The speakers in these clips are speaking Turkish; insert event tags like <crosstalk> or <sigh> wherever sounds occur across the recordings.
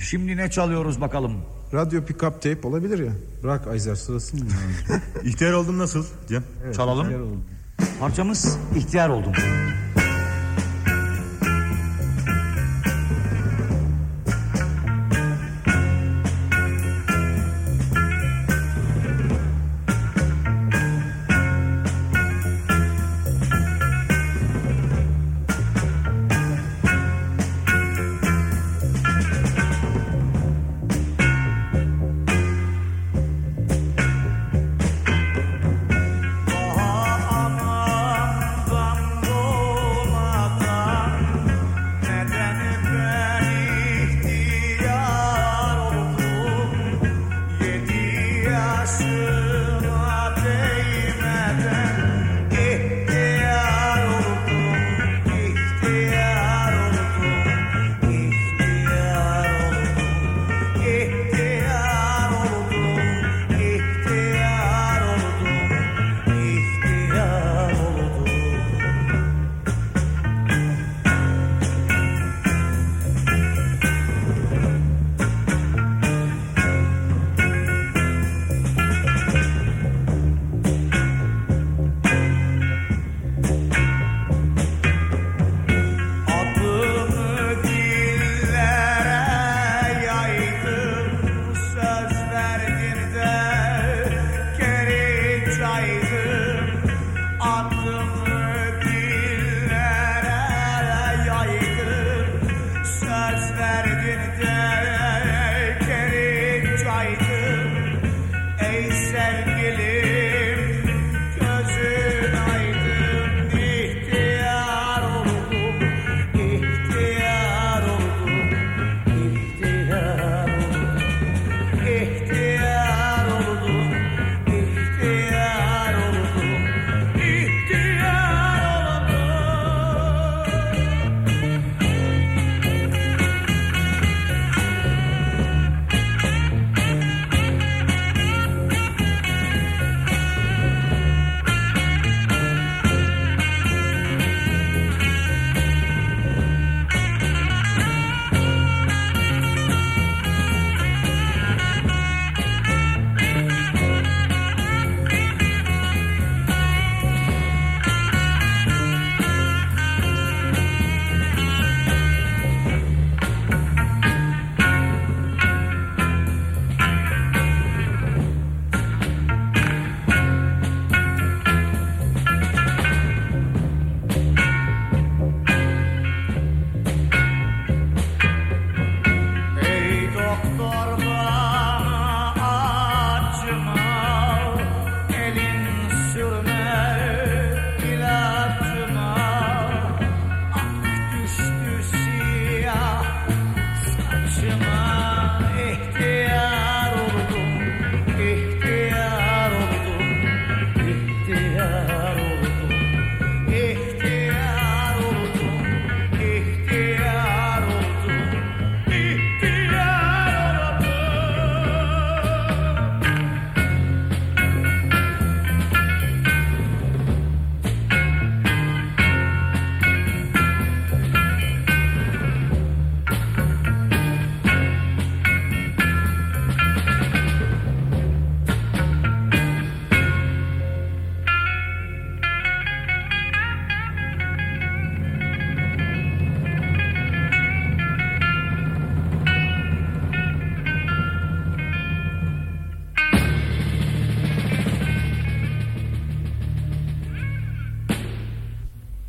Şimdi ne çalıyoruz bakalım? Radyo pick-up tape olabilir ya. Bırak Ayzer sırası mı? İhtiyar oldum nasıl Cem? Çalalım. Parçamız ihtiyar oldum. Myself.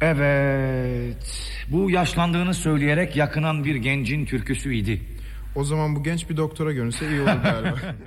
Evet. Bu yaşlandığını söyleyerek yakınan bir gencin türküsüydü. O zaman bu genç bir doktora görünse iyi olur galiba. <laughs>